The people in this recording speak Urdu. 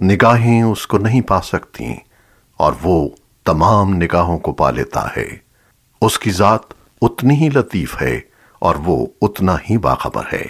نگاہیں اس کو نہیں پا سکتیں اور وہ تمام نگاہوں کو پا لیتا ہے۔ اس کی ذات اتنی ہی لطیف ہے اور وہ اتنا ہی باخبر ہے۔